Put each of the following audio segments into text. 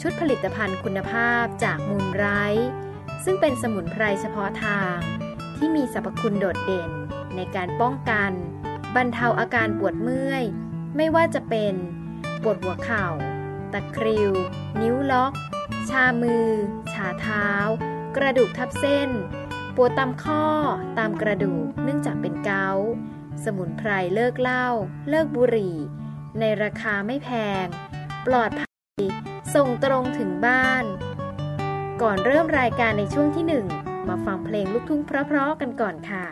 ชุดผลิตภัณฑ์คุณภาพจากมูลไรซึ่งเป็นสมุนไพรเฉพาะทาง ที่มีสรรพคุณโดดเด่น ในการป้องกัน บรรเทาอาการปวดเมื่อย ไม่ว่าจะเป็น ปวดหัวเข่า ตะคริว นิ้วล็อก ชามือ ชาเท้า กระดูกทับเส้น ปวดตามข้อ ตามกระดูกเนื่องจากเป็นเกาต์สมุนไพรเลิกเหล้าเลิกบุหรี่ ในราคาไม่แพง ปลอดภัย ส่งตรงถึงบ้าน ก่อนเริ่มรายการในช่วงที่หนึ่งมาฟังเพลงลูกทุ่งเพราะๆกันก่อนค่ะ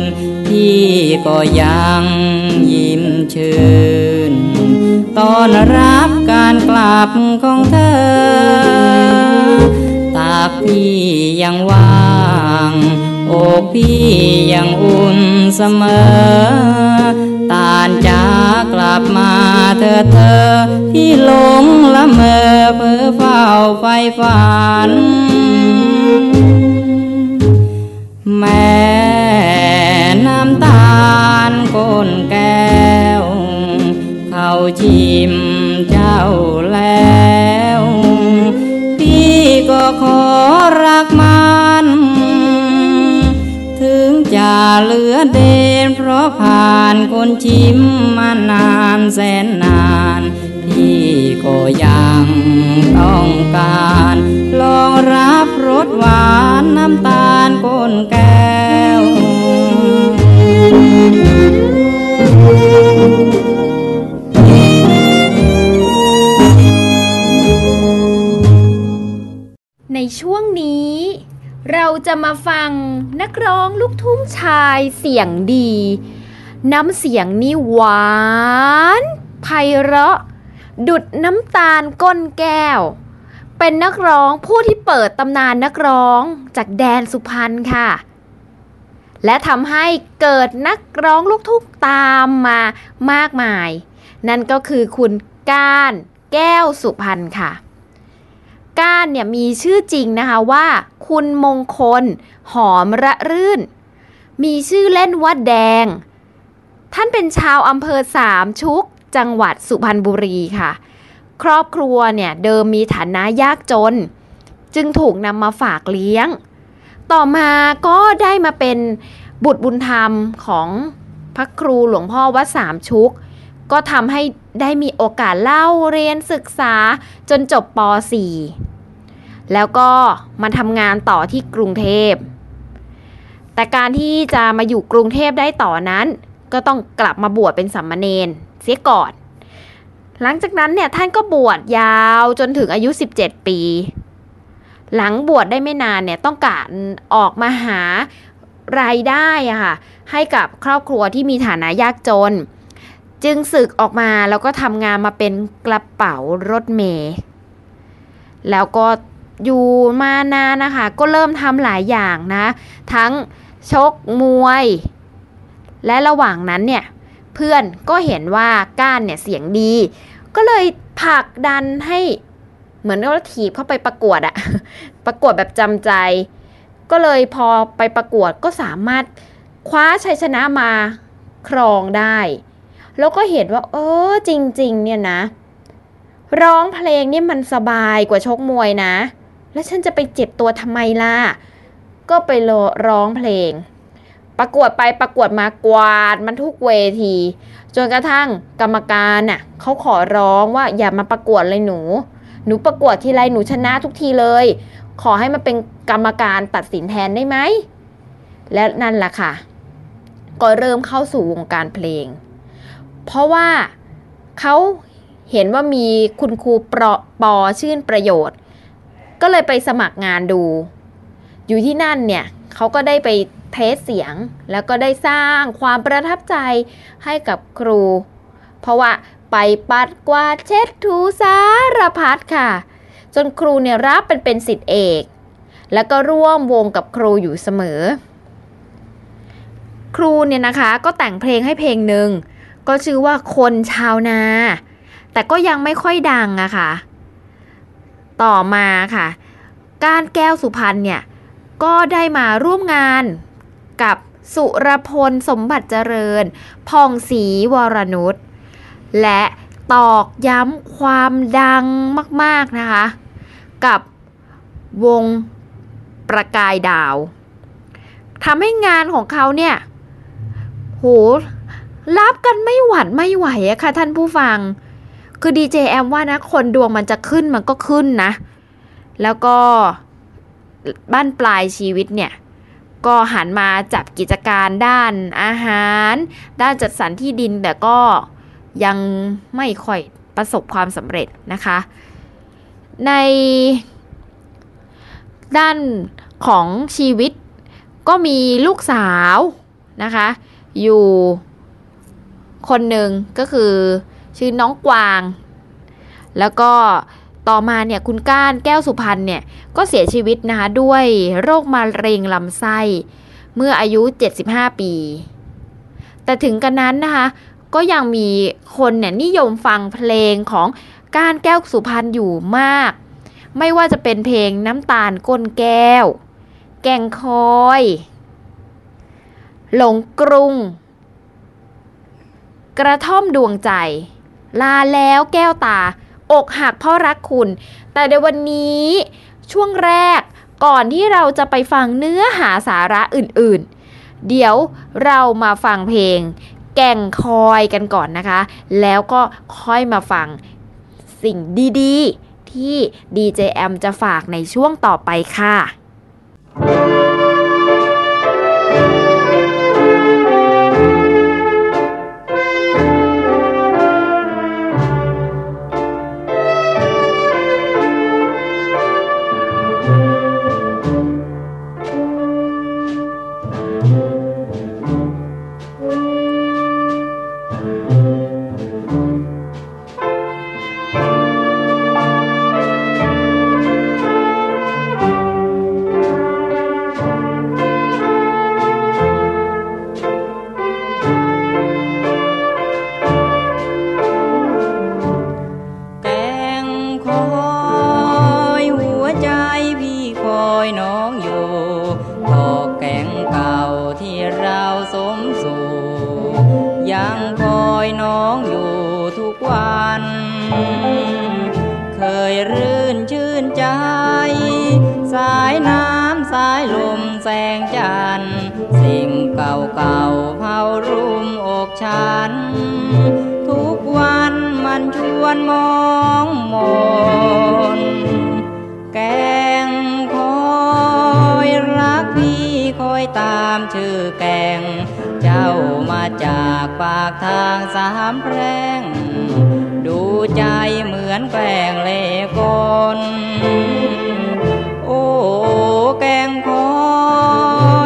น พี่ก็ยังยิ้มชื่น ตอนรับการกลับของเธอ ตาพี่ยังว่างอกพี่ยังอุ่นเสมอ ตานจากกลับมาเธอเธอ พี่หลงละเมอเพ้อเฝ้าไฟฝัน แม่ น้ำตาลก้นแก้ว เข้าชิมเจ้าแล้ว พี่ก็ขอรักมันถึงจะเหลือเดนเพราะผ่านคนชิมมานานแสนนาน พี่ก็ยังต้องการ ลองรับรสหวานน้ำตา ช่วงนี้ เราจะมาฟังนักร้องลูกทุ่งชายเสียงดี น้ำเสียงนี่หวานไพเราะ ดุดน้ำตาลก้นแก้ว เป็นนักร้องผู้ที่เปิดตำนานนักร้องจากแดนสุพรรณค่ะ และทำให้เกิดนักร้องลูกทุ่งตามมามากมาย นั่นก็คือคุณก้านแก้วสุพรรณค่ะ ก้านเนี่ยมีชื่อจริงนะคะว่า คุณมงคล หอมระรื่น มีชื่อเล่นว่าแดง ท่านเป็นชาวอำเภอสามชุก จังหวัดสุพรรณบุรีค่ะ ครอบครัวเนี่ยเดิมมีฐานะยากจน จึงถูกนำมาฝากเลี้ยง ต่อมาก็ได้มาเป็นบุตรบุญธรรมของพระครูหลวงพ่อวัดสามชุก ก็ทำให้ ได้มีโอกาสเล่าเรียนศึกษาจนจบป .4 แล้วก็มาทำงานต่อที่กรุงเทพ แต่การที่จะมาอยู่กรุงเทพได้ต่อนั้น ก็ต้องกลับมาบวชเป็นสามเณรเสียก่อน หลังจากนั้นเนี่ยท่านก็บวชยาวจนถึงอายุ 17 ปี หลังบวชได้ไม่นานเนี่ยต้องการออกมาหารายได้อะค่ะให้กับครอบครัวที่มีฐานะยากจน จึงศึกออกมาแล้วก็ทำงานมาเป็นกระเป๋ารถเมล์แล้วก็อยู่มานานนะคะ ก็เริ่มทำหลายอย่างนะ ทั้งชกมวย และระหว่างนั้นเนี่ยเพื่อนก็เห็นว่าก้านเนี่ยเสียงดี ก็เลยผลักดันให้เหมือนว่าถีบเข้าไปประกวดอะประกวดแบบจำใจ ก็เลยพอไปประกวดก็สามารถคว้าชัยชนะมาครองได้ แล้วก็เห็นว่า เออจริง ๆ เนี่ยนะ ร้องเพลงนี่มันสบายกว่าชกมวยนะ แล้วฉันจะไปเจ็บตัวทำไมล่ะ ก็ไปร้องเพลง ประกวดไปประกวดมากวาดมันทุกเวที จนกระทั่งกรรมการน่ะเขาขอร้องว่าอย่ามาประกวดเลยหนู หนูประกวดทีไรหนูชนะทุกทีเลย ขอให้มาเป็นกรรมการตัดสินแทนได้ไหมและนั่นแหละค่ะ ก็เริ่มเข้าสู่วงการเพลง เพราะว่าเขาเห็นว่ามีคุณครูปรปอชื่นประโยชน์ ก็เลยไปสมัครงานดู อยู่ที่นั่นเนี่ยเขาก็ได้ไปเทสเสียง แล้วก็ได้สร้างความประทับใจให้กับครู เพราะว่าไปปัดกวาดเช็ดถูสารพัดค่ะ จนครูเนี่ยรับเป็นเป็นสิทธิเอก แล้วก็ร่วมวงกับครูอยู่เสมอ ครูเนี่ยนะคะก็แต่งเพลงให้เพลงหนึ่ง ก็ชื่อว่าคนชาวนา แต่ก็ยังไม่ค่อยดังอะค่ะ ต่อมาค่ะ การแก้วสุพรรณเนี่ย ก็ได้มาร่วมงานกับสุรพลสมบัติเจริญพองศรีวรนุชและตอกย้ำความดังมาก ๆ นะคะ กับวงประกายดาวทำให้งานของเขาเนี่ย โห รับกันไม่หวัดไม่ไหวอะค่ะท่านผู้ฟัง คือดีเจแอมว่านะคนดวงมันจะขึ้นมันก็ขึ้นนะ แล้วก็บ้านปลายชีวิตเนี่ย ก็หันมาจับกิจการด้านอาหาร ด้านจัดสรรที่ดินแต่ก็ยังไม่ค่อยประสบความสำเร็จนะคะ ในด้านของชีวิตก็มีลูกสาวนะคะ อยู่ คนหนึ่งก็คือชื่อน้องกวาง แล้วก็ต่อมาเนี่ยคุณก้านแก้วสุพรรณเนี่ยก็เสียชีวิตนะคะด้วยโรคมะเร็งลำไส้เมื่ออายุ 75 ปี แต่ถึงกันนั้นนะคะก็ยังมีคนเนี่ยนิยมฟังเพลงของก้านแก้วสุพรรณอยู่มาก ไม่ว่าจะเป็นเพลงน้ำตาลก้นแก้ว แกงคอย หลงกรุง กระท่อมดวงใจ ลาแล้วแก้วตา อกหักเพราะรักคุณ แต่ในวันนี้ช่วงแรกก่อนที่เราจะไปฟังเนื้อหาสาระอื่นๆ เดี๋ยวเรามาฟังเพลง แก่งคอยกันก่อนนะคะ แล้วก็ค่อยมาฟังสิ่งดีๆ ที่ DJM จะฝากในช่วงต่อไปค่ะเจากทางสามแพร่ง ดูใจเหมือนแกล้งเล่กลโอ้แกงคอ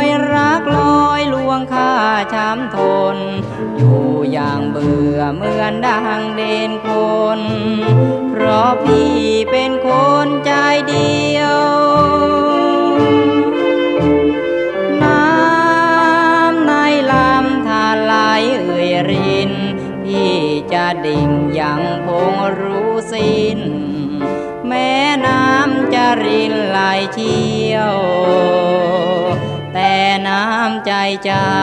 ยรักลอยลวงข้าช้ำทน อยู่อย่างเบื่อเหมือนดังเด่นคน เพราะพี่เป็นคน รินไหลเชี่ยว แต่น้ำใจเจ้า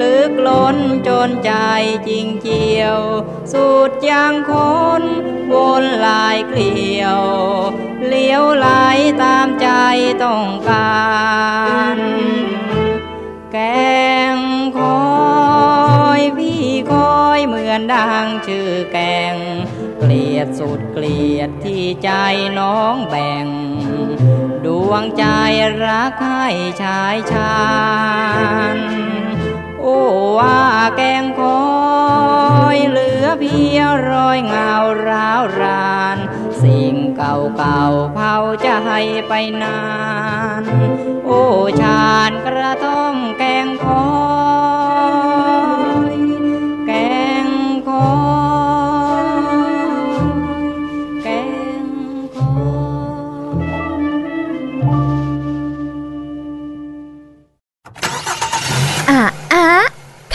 ลึกล้นจนใจจริงเจียว สุดยังคนวนลายเกลียว เลี้ยวไหลตามใจต้องการ แกงคอยพี่คอยเหมือนดังชื่อแกง ลียดสุดเกลียดที่ใจน้องแบ่ง ดวงใจรักให้ชายชานโอ้ว่าแกงคอยเหลือเพียรอยเงาร้าวราน สิ่งเก่าเก่าเผาจะให้ไปนาน โอ้ชานกระท่อมแกงคอย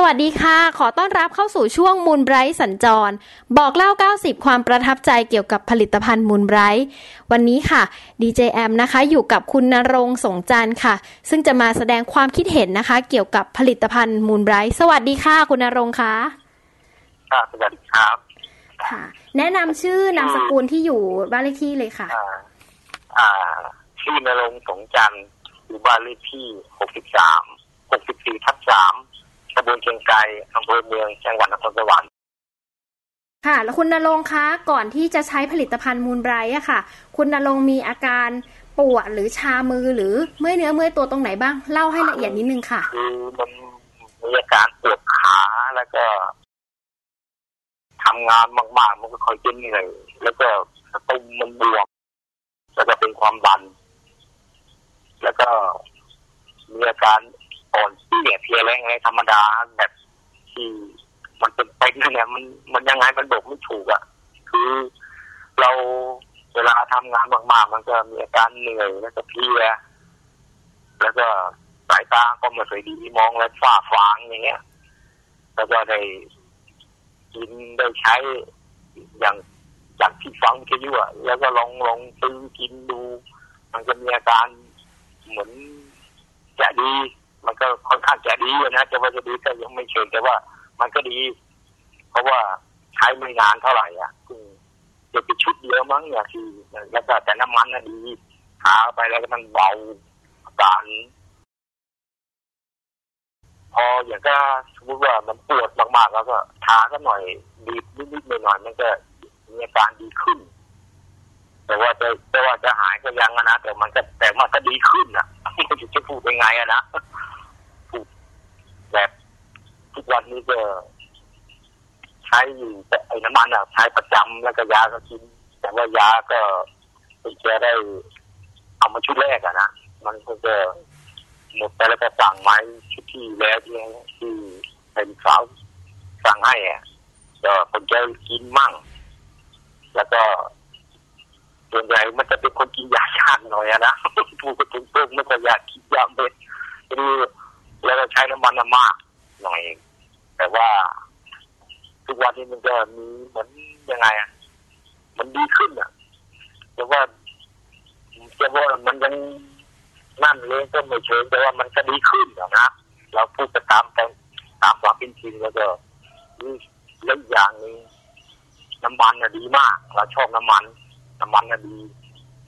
สวัสดีค่ะ ขอต้อนรับเข้าสู่ช่วงมูลไบรท์สัญจร บอกเล่า 90 ความประทับใจเกี่ยวกับผลิตภัณฑ์มูลไบรท์วันนี้ค่ะ DJM นะคะ อยู่กับคุณนรงค์สงจันทร์ค่ะ ซึ่งจะมาแสดงความคิดเห็นนะคะ เกี่ยวกับผลิตภัณฑ์มูลไบรท์สวัสดีค่ะ คุณนรงค์ค่ะครับสวัสดีครับ ค่ะ แนะนำชื่อนามสกุลที่อยู่บ้านเลขที่เลยค่ะ อ่าอ่าชื่อนรงค์สงจันทร์อยู่บ้านเลขที่ 63 64ทับ3 ตำบลเชียงไกรอำเภอเมืองจังหวัดนครสวรรค์ค่ะ แล้วคุณนรงค์คะก่อนที่จะใช้ผลิตภัณฑ์มูลไบรท์อะค่ะ คุณนรงค์มีอาการปวดหรือชามือหรือเมื่อยเนื้อเมื่อยตัวตรงไหนบ้างเล่าให้ละเอียดนิดนึงค่ะคือมันมีอาการปวดขาแล้วก็ทำงานมากๆมันก็ค่อยจะเหนื่อยแล้วก็สะตุ่มมันบวมแล้วก็เป็นความดัน แล้วก็มีอาการ ไงธรรมดาแบบที่มันเป็นเป็นนั่นแหละมันมันยังไงมันบอกไม่ถูกอะ คือเราเวลาทำงานมากๆมันก็มีอาการเหนื่อยแล้วก็เพลียแล้วก็สายตาก็ไม่ค่อยดีมองแล้วฝ้าฟางอย่างเงี้ย แล้วก็ได้กินได้ใช้อย่างจากที่ฟังวิทยุอะแล้วก็ลองลองซื้อกินดู มันก็มีอาการเหมือนจะดี มันก็ค่อนข้างจะดีอะนะจะว่าจะดีก็ยังไม่เชิงแต่ว่ามันก็ดี เพราะว่าใช้ไม่นานเท่าไหร่อะอืมจะเป็นชุดเดียวมั้งเนี่ยที่แล้วก็แต่น้ำมันน่ะดีทาไปแล้วมันเบาอาการพออย่างก็สมมติว่ามันปวดมากๆแล้วก็ทาก็หน่อยบีบนิดๆหน่อยๆมันก็มีอาการดีขึ้น แต่ว่าจะแต่ว่าจะหายก็ยังนะแต่มันก็แต่มันก็ดีขึ้นอะจะพูดยังไงอะนะ แบบทุกวันนี้ก็ใช้อยู่แต่ไอ้น้ำมันอะใช้ประจำแล้วก็ยาก็กิน แต่ว่ายาก็เป็นแค่ได้เอามาชุดแรกอะนะมันก็จะหมดไปแล้วก็สั่งไม้ชุดที่แล้วที่ที่เป็นสาวสั่งให้อะก็คนจะกินมั่ง แล้วก็ส่วนใหญ่มันจะเป็นคนกินยายาหน่อยอะนะพูดก็ถึงเพิ่มไม่ค่อยอยากกินยาเม็ดคือ แล้วก็ใช้น้ำมันน่ะมากหน่อย แต่ว่าทุกวันนี้มันก็มีเหมือนยังไงอะมันดีขึ้นอะแต่ว่าจะว่ามันยังนั่นเลยก็ไม่เชิงแต่ว่ามันก็ดีขึ้นนะเราพูดไปตามตามตามความเป็นจริงแล้วก็นี่อีกอย่างหนึงน้ำมันน่ะดีมาก เราชอบน้ำมัน น้ำมันน่ะดี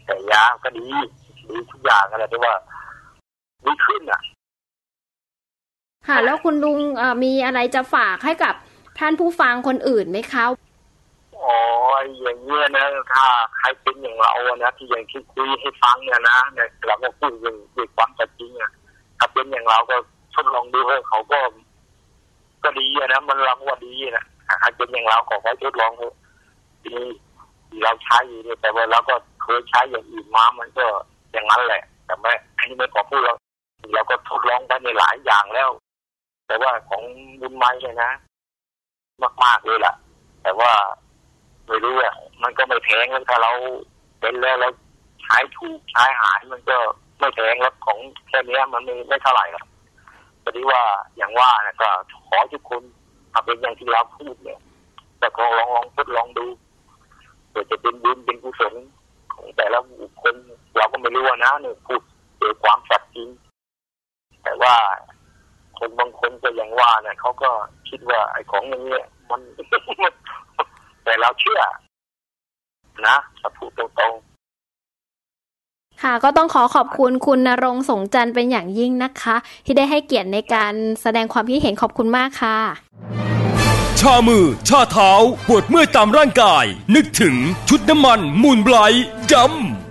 แต่ยาก็ดีดีทุกอย่างอะไรแต่ว่าดีขึ้นอะ ค่ะ แล้วคุณลุงเอ่อมีอะไรจะฝากให้กับท่านผู้ฟังคนอื่นไหมคะอ๋ออย่างเงี้ยนะถ้าใครเป็นอย่างเราอะนะที่อย่างที่คุยให้ฟังเนี่ยนะเนี่ยเราก็พูดอย่างด้วยความเป็นจริงอะถ้าเป็นอย่างเราก็ทดลองดูเถอะเขาก็ ก็ดีอะนะมันเราว่าดีนะถ้าใครเป็นอย่างเราขอให้ทดลองเถอะทีนี้เราใช้อยู่เนี่ยแต่ว่าเราก็เคยใช้อย่างอื่นมามันก็อย่างนั้นแหละ แต่ไม่อันนี้ไม่ขอพูดเราเราก็ทดลองไปในหลายอย่างแล้ว แต่ว่าของบุญไม้เนี่ยนะมากๆเลยล่ะ แต่ว่าไม่รู้อะมันก็ไม่แพงแล้วถ้าเราเป็นแล้วเราใช้ถูกใช้หายมันก็ไม่แพงแล้วของแค่นี้มันไม่ไม่เท่าไหร่หรอกแต่ที่ว่าอย่างว่านะก็ขอทุกคนถ้าเป็นอย่างที่เราพูดเนี่ยแต่ก็ลองลองทดลองดูเผื่อจะเป็นบุญเป็นกุศลของแต่ละบุคคลเราก็ไม่รู้นะเนี่ยพูดโดยความสัตย์จริงแต่ว่า คนบางคนก็อย่างว่าเนี่ยเขาก็คิดว่าไอ้ของอย่างเงี้ยมัน แต่เราเชื่อ นะถ้าพูดตรงๆค่ะก็ต้องขอขอบคุณคุณนรงค์สงจันทร์เป็นอย่างยิ่งนะคะ ที่ได้ให้เกียรติในการแสดงความคิดเห็นขอบคุณมากค่ะ ชามือ ชาเท้า ปวดเมื่อยตามร่างกาย นึกถึงชุดน้ำมันมูลไบรท์ดำ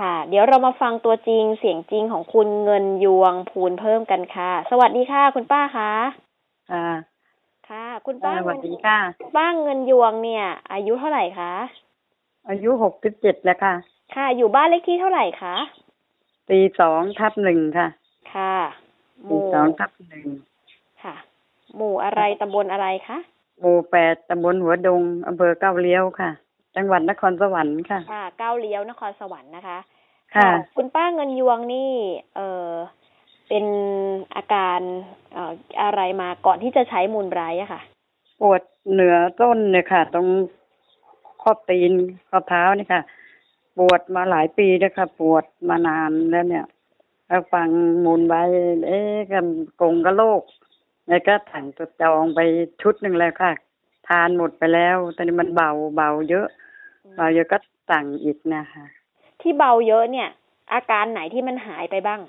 ค่ะ เดี๋ยวเรามาฟังตัวจริงเสียงจริงของคุณเงินยวงพูนเพิ่มกันค่ะ สวัสดีค่ะคุณป้าคะค่ะค่ะ คุณป้าสวัสดีค่ะป้าเงินยวงเนี่ย อายุเท่าไหร่คะอายุหกสิบเจ็ดแล้วค่ะ ค่ะ อยู่บ้านเลขที่เท่าไหร่คะปีสองทับหนึ่งค่ะ ค่ะหปีมู่สองทับหนึ่งค่ะ หมู่อะไรตำบลอะไรคะหมู่แปดตำบลหัวดงอำเภอเก้าเลี้ยวค่ะ จังหวัดนครสวรรค์ค่ะ ค่ะเก้าเลี้ยวนครสวรรค์นะคะ ค่ะ คุณป้าเงินยวงนี่ เออเป็นอาการเอ่ออะไรมาก่อนที่จะใช้มูลไบรท์อะค่ะ ปวดเหนือต้นเนี่ยค่ะ ตรงข้อตีนข้อเท้านี่ค่ะ ปวดมาหลายปีแล้วค่ะ ปวดมานานแล้วเนี่ยแล้วฟังมูลไว้เอ๊ะกันกงกระโลกแล้วก็ถังตัวจองไปชุดหนึ่งแล้วค่ะ ทานหมดไปแล้ว ตอนนี้มันเบาเบาเยอะ เบาเยอะก็สั่งอีกนะคะ ที่เบาเยอะเนี่ย อาการไหนที่มันหายไปบ้าง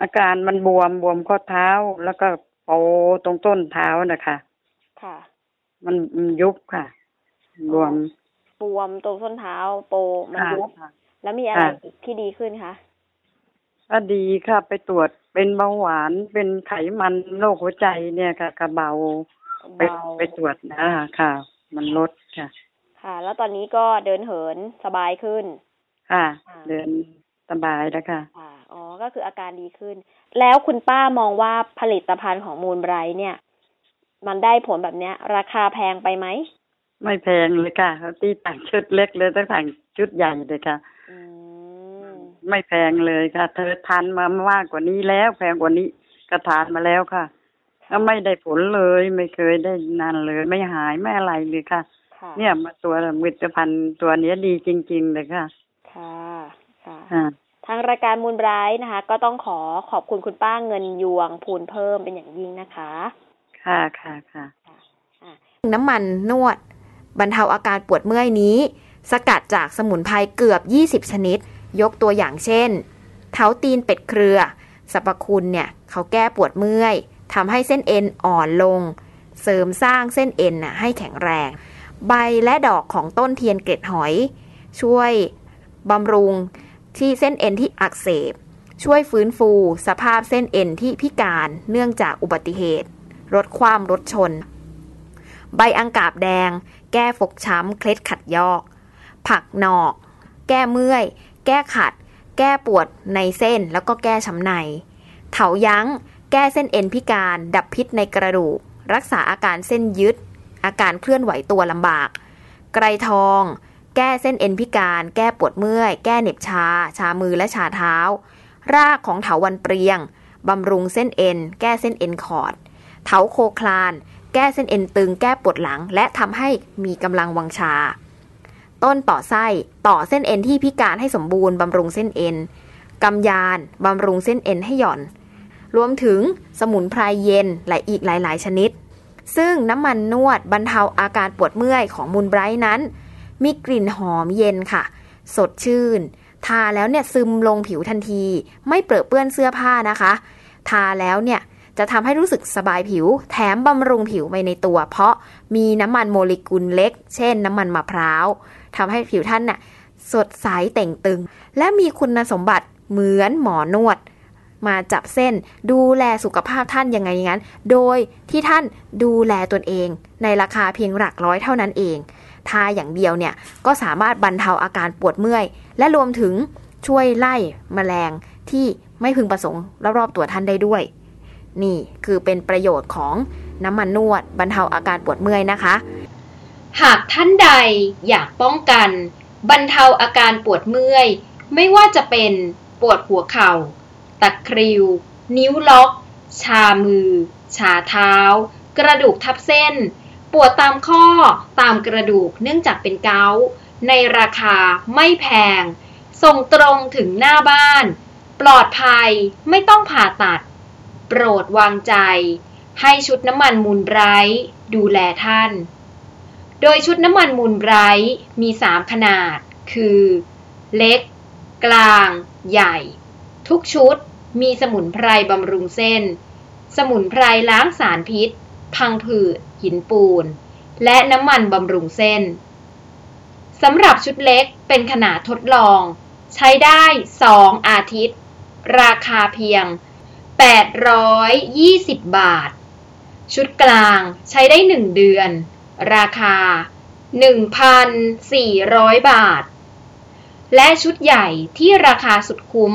อาการมันบวมบวมข้อเท้าแล้วก็โปตรงต้นเท้านะคะค่ะ มันมันยุบค่ะ บวมบวมตรงส้นเท้า โปมันค่ะยุบแล้วมีอะไรค่ะอีกที่ดีขึ้นคะก็ดีค่ะ ไปตรวจเป็นเบาหวานเป็นไขมันโรคหัวใจเนี่ยค่ะกระเบา ไปเบาไปตรวจนะค่ะ มันลดค่ะ ค่ะ แล้วตอนนี้ก็เดินเหินสบายขึ้น ค่ะอ่าเดินสบายแล้วค่ะค่ะอ๋อ ก็คืออาการดีขึ้น แล้วคุณป้ามองว่าผลิตภัณฑ์ของมูลไบรท์เนี่ย มันได้ผลแบบเนี้ย ราคาแพงไปไหม ไม่แพงเลยค่ะเขาตีต่างชุดเล็กเลยต้องต่างชุดใหญ่เลยค่ะอืมไม่แพงเลยค่ะ เธอทานมามากกว่านี้แล้ว แพงกว่านี้ก็ทานมาแล้วค่ะ ก็ไม่ได้ผลเลยไม่เคยได้นานเลย ไม่หายไม่อะไรเลยค่ะ ค่ะเนี่ยมาตัวผลิตภัณฑ์ตัวเนี้ยดีจริง ๆ เลยค่ะค่ะค่ะค่ะทางรายการมูลไบรท์นะคะ ก็ต้องขอขอบคุณคุณป้าเงินยวงพูนเพิ่มเป็นอย่างยิ่งนะคะค่ะค่ะค่ะ น้ำมันนวด บรรเทาอาการปวดเมื่อยนี้ สกัดจากสมุนไพรเกือบ 20 ชนิด ยกตัวอย่างเช่น เท้าตีนเป็ดเครือสรรพคุณเนี่ย เขาแก้ปวดเมื่อย ทำให้เส้นเอ็นอ่อนลง เสริมสร้างเส้นเอ็นน่ะให้แข็งแรง ใบและดอกของต้นเทียนเกล็ดหอย ช่วยบำรุงที่เส้นเอ็นที่อักเสบ ช่วยฟื้นฟูสภาพเส้นเอ็นที่พิการเนื่องจากอุบัติเหตุรถความรถชน ใบอังกาบแดง แก้ฟกช้ำ เคล็ดขัดยอก ผักหนอก แก้เมื่อย แก้ขัด แก้ปวดในเส้นแล้วก็แก้ช้ำใน เถายั้ง แก้เส้นเอ็นพิการ ดับพิษในกระดูก รักษาอาการเส้นยึด อาการเคลื่อนไหวตัวลำบาก ไกรทอง แก้เส้นเอ็นพิการ แก้ปวดเมื่อย แก้เหน็บชา ชามือและชาเท้า รากของเถาวันเปรียง บำรุงเส้นเอ็น แก้เส้นเอ็นคอร์ดเถาโคคลาน แก้เส้นเอ็นตึง แก้ปวดหลัง และทำให้มีกำลังวังชา ต้นต่อไส้ ต่อเส้นเอ็นที่พิการให้สมบูรณ์ บำรุงเส้นเอ็นกำยาน บำรุงเส้นเอ็นให้หย่อน รวมถึงสมุนไพรเย็นและอีกหลาย ๆ ชนิด ซึ่งน้ำมันนวดบรรเทาอาการปวดเมื่อยของมูลไบรท์นั้น มีกลิ่นหอมเย็นค่ะ สดชื่น ทาแล้วเนี่ยซึมลงผิวทันที ไม่เปรอะเปื้อนเสื้อผ้านะคะ ทาแล้วเนี่ยจะทำให้รู้สึกสบายผิว แถมบำรุงผิวไปในตัว เพราะมีน้ำมันโมเลกุลเล็ก เช่นน้ำมันมะพร้าวทำให้ผิวท่านน่ะสดใสเต่งตึง และมีคุณสมบัติเหมือนหมอนวด มาจับเส้น ดูแลสุขภาพท่านยังไงงั้น โดยที่ท่านดูแลตนเอง ในราคาเพียงหลักร้อยเท่านั้นเองทาอย่างเดียวเนี่ยก็สามารถบรรเทาอาการปวดเมื่อย และรวมถึงช่วยไล่แมลงที่ไม่พึงประสงค์รอบๆตัวท่านได้ด้วย นี่คือเป็นประโยชน์ของน้ำมันนวด บรรเทาอาการปวดเมื่อยนะคะ หากท่านใดอยากป้องกัน บรรเทาอาการปวดเมื่อย ไม่ว่าจะเป็นปวดหัวเข่าะคริว นิ้วล็อก ชามือ ชาเท้า กระดูกทับเส้น ปวดตามข้อตามกระดูกเนื่องจากเป็นเกาต์ในราคาไม่แพง ส่งตรงถึงหน้าบ้าน ปลอดภัยไม่ต้องผ่าตัด โปรดวางใจ ให้ชุดน้ำมันมูลไบรท์ดูแลท่าน โดยชุดน้ำมันมูลไบรท์มี 3 ขนาด คือ เล็ก กลาง ใหญ่ ทุกชุด มีสมุนไพรบำรุงเส้น สมุนไพรล้างสารพิษ พังผืด หินปูน และน้ำมันบำรุงเส้น สำหรับชุดเล็กเป็นขนาดทดลอง ใช้ได้ 2 อาทิตย์ ราคาเพียง 820 บาท ชุดกลางใช้ได้ 1 เดือน ราคา 1,400 บาท และชุดใหญ่ที่ราคาสุดคุ้ม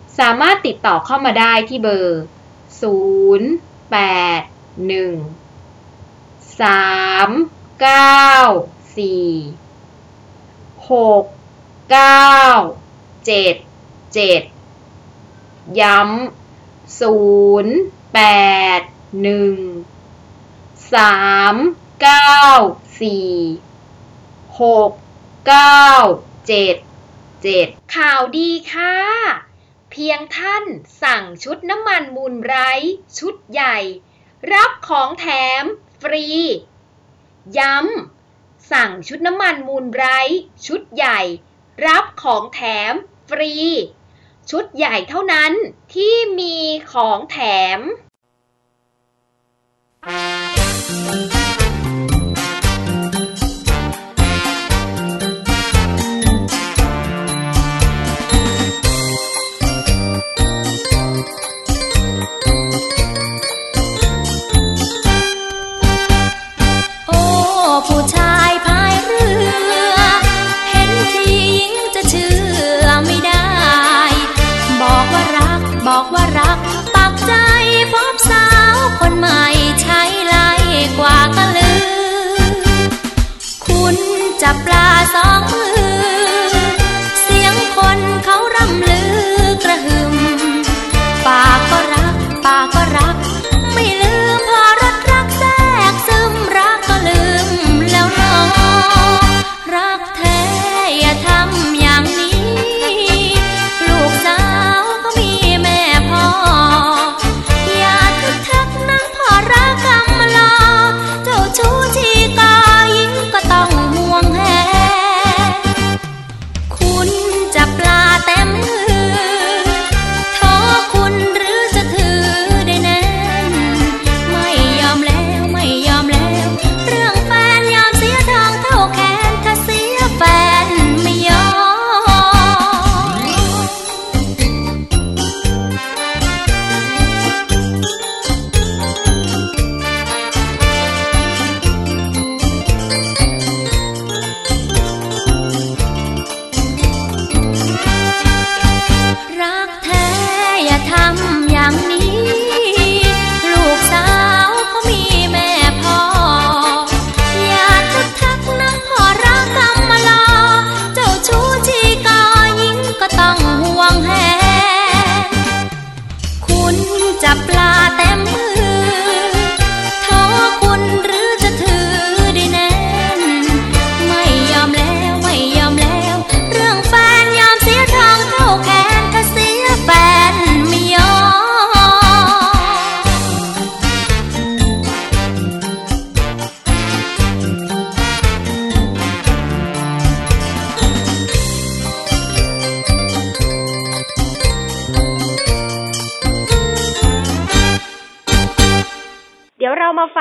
สามารถติดต่อเข้ามาได้ที่เบอร์ 0 8 1 3 9 4 6 9 7 7 ย้ำศูนย์แปดหนึ่งสามเก้าสี่หกเก้าเจ็ดเจ็ดข่าวดีค่ะ เพียงท่านสั่งชุดน้ำมันมูลไร้ชุดใหญ่ รับของแถมฟรี ย้ำสั่งชุดน้ำมันมูลไร้ชุดใหญ่ รับของแถมฟรี ชุดใหญ่เท่านั้นที่มีของแถม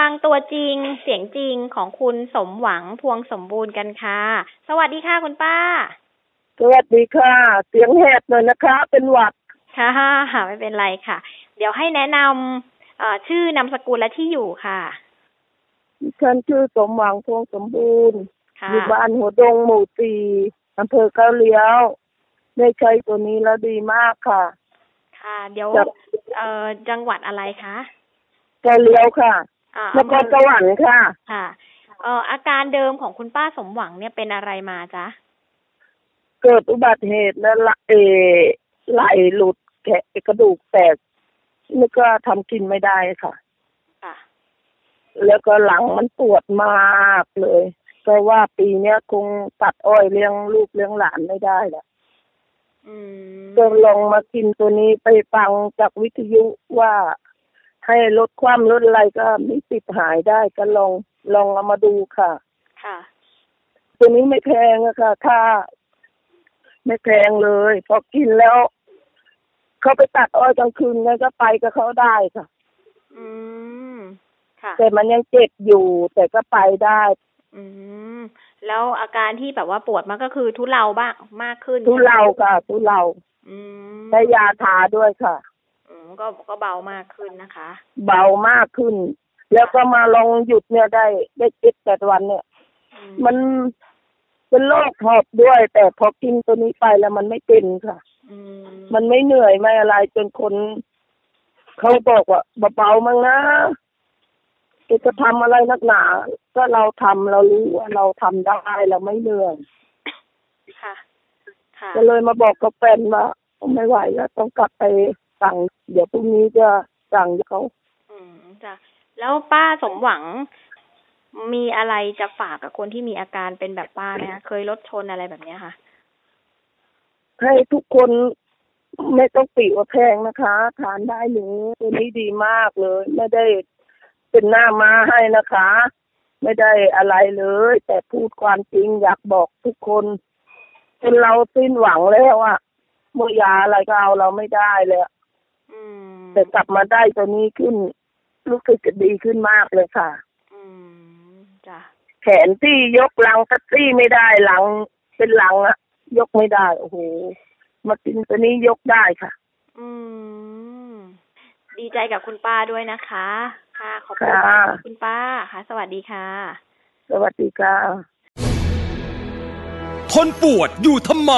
ฟังตัวจริงเสียงจริงของคุณสมหวังพวงสมบูรณ์กันค่ะ สวัสดีค่ะคุณป้า สวัสดีค่ะ เสียงแหบหน่อยนะคะ เป็นหวัดค่ะไม่เป็นไรค่ะ เดี๋ยวให้แนะนำเอ่อชื่อนามสกุลและที่อยู่ค่ะฉันชื่อสมหวังพวงสมบูรณ์ค่ะอยู่บ้านหัวดงหมู่สี่อำเภอเก้าเลี้ยวได้ใช้ตัวนี้แล้วดีมากค่ะ ค่ะ เดี๋ยวครับเอ่อจังหวัดอะไรคะ เก้าเลี้ยวค่ะอ่า นครสวรรค์ค่ะ ค่ะเอ่ออาการเดิมของคุณป้าสมหวังเนี่ยเป็นอะไรมาจ๊ะ เกิดอุบัติเหตุแล้วละเออไหลหลุดแขะกระดูกแตกนี่ก็ทำกินไม่ได้ค่ะ ค่ะ แล้วก็หลังมันปวดมากเลยก็ว่าปีเนี้ยคงตัดอ้อยเลี้ยงลูกเลี้ยงหลานไม่ได้แหละอืมก็ลองมากินตัวนี้ไปฟังจากวิทยุว่า ให้ลดความลดอะไรก็มีติดหายได้ก็ลองลองเอามาดูค่ะ ค่ะ ตัวนี้ไม่แพงอะค่ะ ถ้า ไม่แพงเลย พอกินแล้ว เขาไปตัดอ้อยกลางคืนไงก็ไปกับเขาได้ค่ะ อืม ค่ะ แต่มันยังเจ็บอยู่ แต่ก็ไปได้ อืม แล้วอาการที่แบบว่าปวดมันก็คือทุเลาบ้างมากขึ้น ทุเลาค่ะ ทุเลาอืมใช้ยาทาด้วยค่ะ อืมก็ก็เบามากขึ้นนะคะ เบามากขึ้น แล้วก็มาลองหยุดเนี่ยได้ได้เจ็ดแปดวันเนี่ยอืมมันเป็นโรคหอบด้วย แต่พอกินตัวนี้ไปแล้วมันไม่เป็นค่ะอืมมันไม่เหนื่อยไม่อะไรจนคนเขาบอกว่าเบาๆมั้งนะแกจะทำอะไรนักหนา ก็เราทำเรารู้ว่าเราทำได้เราไม่เหนื่อยค่ะ ค่ะก็เลยมาบอกกับแฟนว่าไม่ไหวแล้วต้องกลับไป สั่ง เดี๋ยวพรุ่งนี้จะสั่งเขาอืมจ้ะแล้วป้าสมหวัง มีอะไรจะฝากกับคนที่มีอาการเป็นแบบป้าไหมคะเคยรถชนอะไรแบบเนี้ยค่ะ ให้ทุกคนไม่ต้องติว่าแพงนะคะ ทานได้หนูตัวนี้ดีมากเลย ไม่ได้เป็นหน้ามาให้นะคะ ไม่ได้อะไรเลย แต่พูดความจริงอยากบอกทุกคนเป็นเราสิ้นหวังแล้วอะเมื่อยาอะไรก็เอาเราไม่ได้เลยอะอืม แต่กลับมาได้ตัวนี้ขึ้น รู้สึกจะดีขึ้นมากเลยค่ะ อืมจ้ะแขนที่ยกลังตัซี่ไม่ได้หลัง เป็นหลังอะยกไม่ได้โอ้โหมากินตัวนี้ยกได้ค่ะ อืม ดีใจกับคุณป้าด้วยนะคะ ค่ะขอบคุณค่ะคุณป้าค่ะ สวัสดีค่ะ สวัสดีค่ะ ทนปวดอยู่ทำไม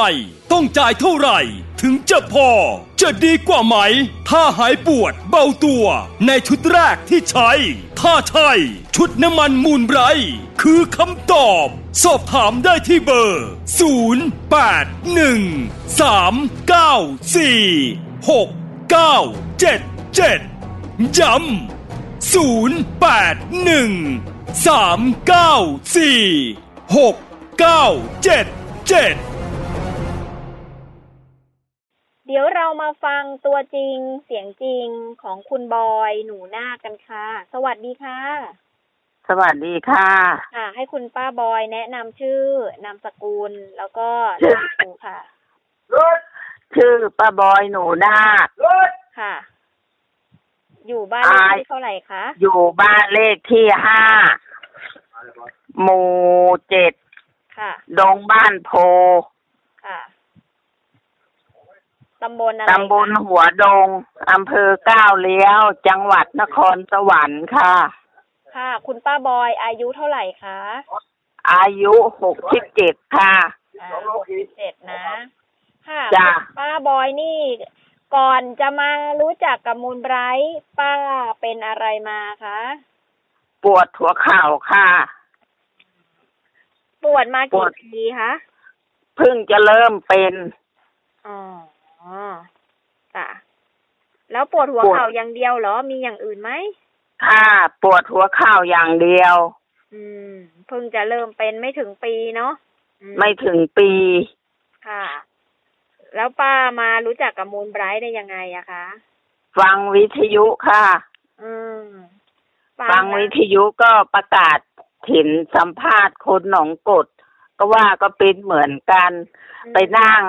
ต้องจ่ายเท่าไหร่ ถึงจะพอ จะดีกว่าไหม ถ้าหายปวดเบาตัว ในชุดแรกที่ใช้ ถ้าใช่ ชุดน้ำมันมูลไบร์คือคำตอบ สอบถามได้ที่เบอร์ 0 8 1 3 9 4 6 9 7 7ย้ำ0 8 1 3 9 4 6 9 7 7เดี๋ยวเรามาฟังตัวจริงเสียงจริงของคุณบอยหนูนาคกันค่ะ สวัสดีค่ะ สวัสดีค่ะ ค่ะ ให้คุณป้าบอยแนะนำชื่อนามสกุลแล้วก็ชื่อนามสกุลค่ะ ชื่อป้าบอยหนูนาคค่ะ อยู่บ้านเลขอ่าที่เท่าไหร่คะ อยู่บ้านเลขที่ห้าหมู่เจ็ด ค่ะ ดงบ้านโพ ค่ะ ตำบลอะไรตำบลหัวดง อำเภอก้าวเลี้ยว จังหวัดนครสวรรค์ค่ะ ค่ะ คุณป้าบอยอายุเท่าไหร่คะอายุหกสิบเจ็ดค่ะ อ่าหกสิบเจ็ดนะ ค่ะจ้ะป้าบอยนี่ ก่อนจะมารู้จักกับมูลไบรท์ป้าเป็นอะไรมาคะ ปวดหัวเข่าค่ะ ปวดมาปกี่วดปีคะเพิ่งจะเริ่มเป็น อ๋อค่ะแล้วปวดหัวปวด เข่าอย่างเดียวเหรอ มีอย่างอื่นไหมค่ะปวดหัวเข่าอย่างเดียว อืมเพิ่งจะเริ่มเป็นไม่ถึงปีเนาะอืไม่ถึงปี ค่ะ แล้วป้ามารู้จักกับมูลไบรท์ได้ยังไงอะคะฟังวิทยุค่ะ อืมฟังวิทยุก็ประกาศ เห็นสัมภาษณ์คนหนองกด ก็ว่าก็เป็นเหมือนกัน ไปนั่ง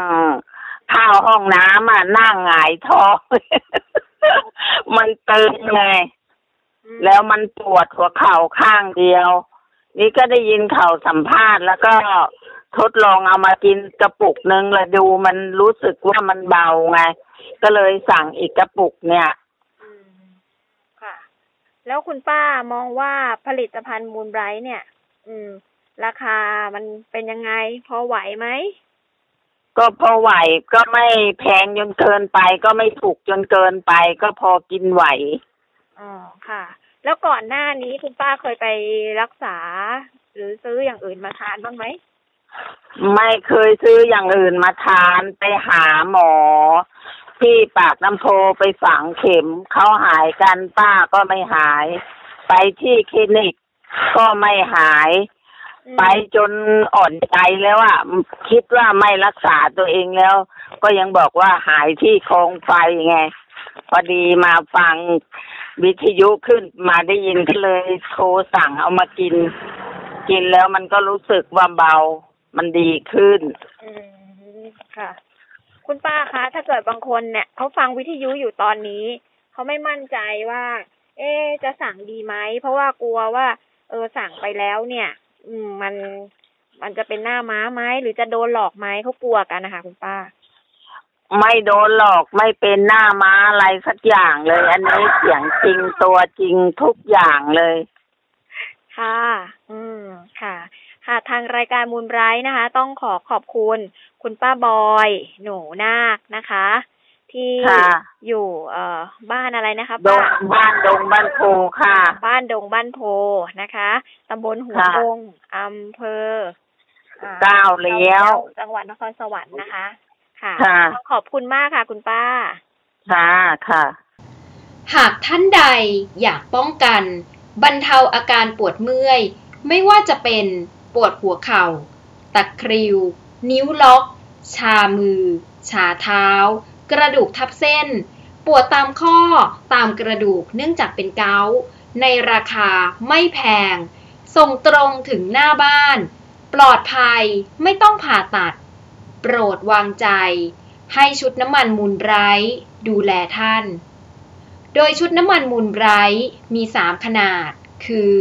เข้าห้องน้ำอะนั่งหงายท้อง มันตึงไง แล้วมันปวดหัวเข่าข้างเดียว นี่ก็ได้ยินเขาสัมภาษณ์ แล้วก็ทดลองเอามากินกระปุกนึงแล้วดูมันรู้สึกว่ามันเบาไง ก็เลยสั่งอีกกระปุกเนี่ย แล้วคุณป้ามองว่าผลิตภัณฑ์มูลไบรท์เนี่ย อืม ราคามันเป็นยังไง พอไหวไหม ก็พอไหวก็ไม่แพงจนเกินไป ก็ไม่ถูกจนเกินไป ก็พอกินไหวอ๋อค่ะ แล้วก่อนหน้านี้คุณป้าเคยไปรักษา หรือซื้ออย่างอื่นมาทานบ้างไหมไม่เคยซื้ออย่างอื่นมาทานไปหาหมอ ที่ปากน้ำโพไปฝังเข็มเขาหายกันป้าก็ไม่หาย ไปที่คลินิกก็ไม่หาย ไปจนอ่อนใจแล้วอะคิดว่าไม่รักษาตัวเองแล้ว ก็ยังบอกว่าหายที่โครงไฟไง พอดีมาฟังวิทยุขึ้นมาได้ยินก็เลยโทรสั่งเอามากิน กินแล้วมันก็รู้สึกว่าเบา มันดีขึ้นอืมค่ะ คุณป้าคะ ถ้าเกิดบางคนเนี่ยเขาฟังวิทยุอยู่ตอนนี้ เขาไม่มั่นใจว่า เอ๊ะจะสั่งดีไหม เพราะว่ากลัวว่า เออสั่งไปแล้วเนี่ย อืมมันมันจะเป็นหน้าม้าไหมหรือจะโดนหลอกไหมเขากลัวกันนะคะคุณป้า ไม่โดนหลอกไม่เป็นหน้าม้าอะไรสักอย่างเลย อันนี้เสียงจริงตัวจริงทุกอย่างเลย ค่ะ อืมค่ะค่ะทางรายการมูลไบรท์นะคะ ต้องขอขอบคุณ คุณป้าบอย หนูนาคนะคะ ที่ค่ะอยู่เอ่อบ้านอะไรนะคะดป้างบ้านดงบ้านโพค่ะ บ้านดงบ้านโพนะคะตำบลหัวค่ะดงอำเภออ่ก้าวเลี้ยว จังหวัดนครสวรรค์นะคะค่ะค่ะขอบคุณมากค่ะ คุณป้า ค่ะค่ะ หากท่านใดอยากป้องกัน บรรเทาอาการปวดเมื่อย ไม่ว่าจะเป็นปวดหัวเข่าตะคริว นิ้วล็อก ชามือ ชาเท้า กระดูกทับเส้น ปวดตามข้อตามกระดูกเนื่องจากเป็นเกาต์ในราคาไม่แพง ส่งตรงถึงหน้าบ้าน ปลอดภัยไม่ต้องผ่าตัด โปรดวางใจ ให้ชุดน้ำมันมูลไบรท์ดูแลท่าน โดยชุดน้ำมันมูลไบรท์มี 3 ขนาด คือ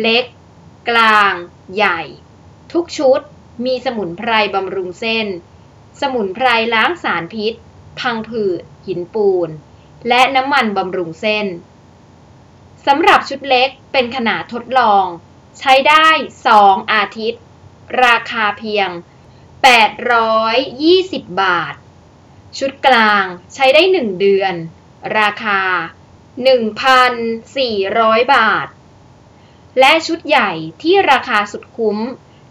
เล็ก กลาง ใหญ่ ทุกชุด มีสมุนไพรบำรุงเส้น สมุนไพรล้างสารพิษ พังผืด หินปูน และน้ำมันบำรุงเส้น สำหรับชุดเล็กเป็นขนาดทดลอง ใช้ได้ 2 อาทิตย์ ราคาเพียง 820 บาท ชุดกลางใช้ได้ 1 เดือน ราคา 1,400 บาท และชุดใหญ่ที่ราคาสุดคุ้ม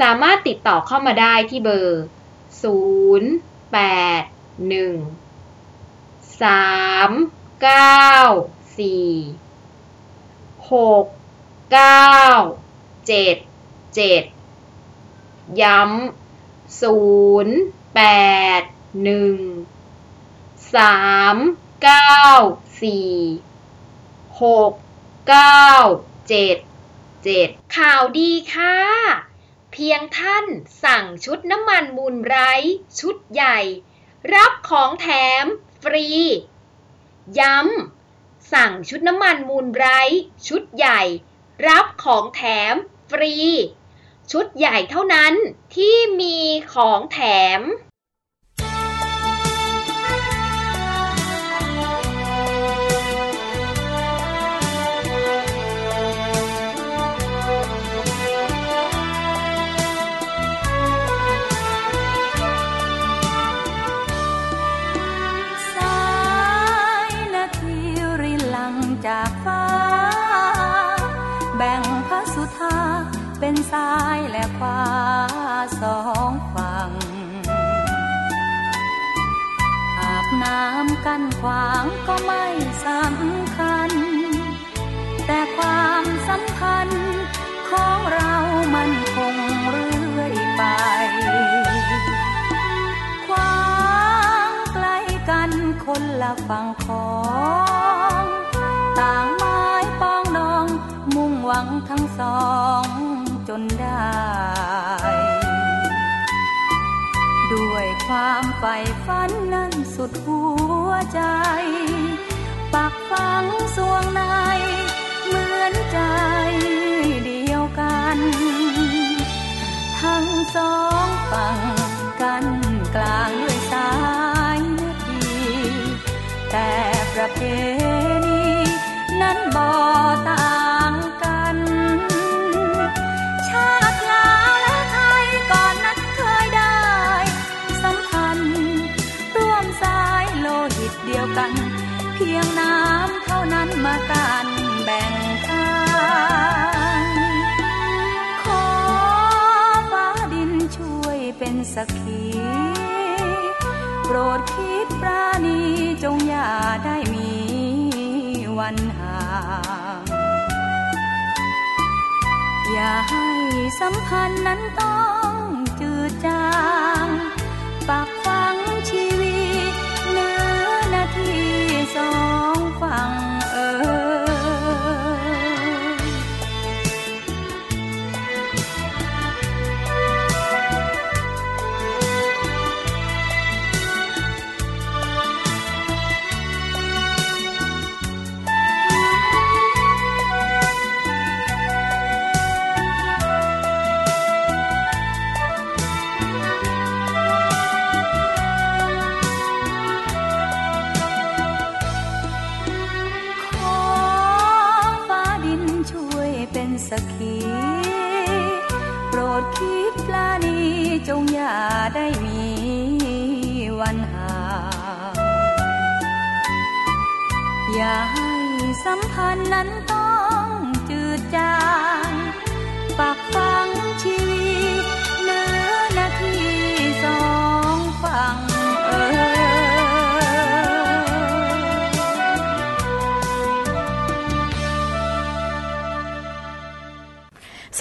สามารถติดต่อเข้ามาได้ที่เบอร์ 0 8 1 3 9 4 6 9 7 7 ย้ำ 0 8 1 3 9 4 6 9 7 7 ข่าวดีค่ะ พียงท่านสั่งชุดน้ำมันมูลไบรท์ชุดใหญ่ รับของแถมฟรี ย้ำ สั่งชุดน้ำมันมูลไบรท์ชุดใหญ่ รับของแถมฟรี ชุดใหญ่เท่านั้นที่มีของแถม กั้นขวางก็ไม่สำคัญ แต่ความสัมพันธ์ของเรามันคงเรื่อยไปความไกลกันคนละฝั่งของต่างไม้ปองดอง มุ่งหวังทั้งสองจนได้ ด้วยความใฝ่ฝันนั้นสุดหัวใจ ปักฝังสวงใน เหมือนใจเดียวกัน ทั้งสองฝั่งกันกลางด้วยสายนาทีแต่ประเพณีนั้นบ่ตา สักขีโปรดคิดปราณีจงอย่าได้มีวันห่างอย่าให้สัมพันธ์นั้นต้องจืดจางปักฝังชีวิตเนื้อนาทีสอง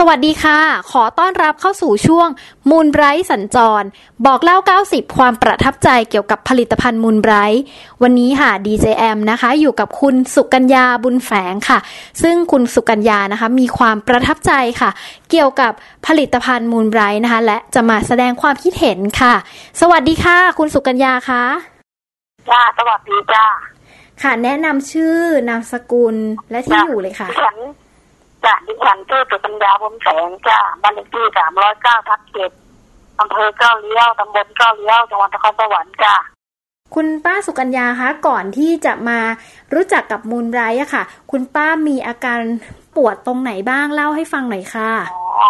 วัสดีค่ะ ขอต้อนรับเข้าสู่ช่วงมูลไบรท์สัญจร บอกเล่า 90 ความประทับใจเกี่ยวกับผลิตภัณฑ์มูลไบรท์วันนี้ค่ะ DJM นะคะ อยู่กับคุณสุกัญญาบุญแฝงค่ะ ซึ่งคุณสุกัญญานะคะ มีความประทับใจค่ะ เกี่ยวกับผลิตภัณฑ์มูลไบรท์นะคะ และจะมาแสดงความคิดเห็นค่ะ สวัสดีค่ะ คุณสุกัญญาคะจ้าสวัสดีจ้าค่ะ แนะนำชื่อนามสกุลและที่อยู่เลยค่ะดิฉัน จ้าดิฉันชื่อตุปัญญาบมแสงจ้าบ้านเลขที่สามร้อยเก้าทับเจ็ดอำเภอเก้าเลี้ยวตำบลเก้าเลี้ยวจังหวัดนครสวรรค์จ้าคุณป้าสุกัญญาคะก่อนที่จะมารู้จักกับมูลไบรท์อะค่ะ คุณป้ามีอาการปวดตรงไหนบ้างเล่าให้ฟังหน่อยค่ะอ๋อ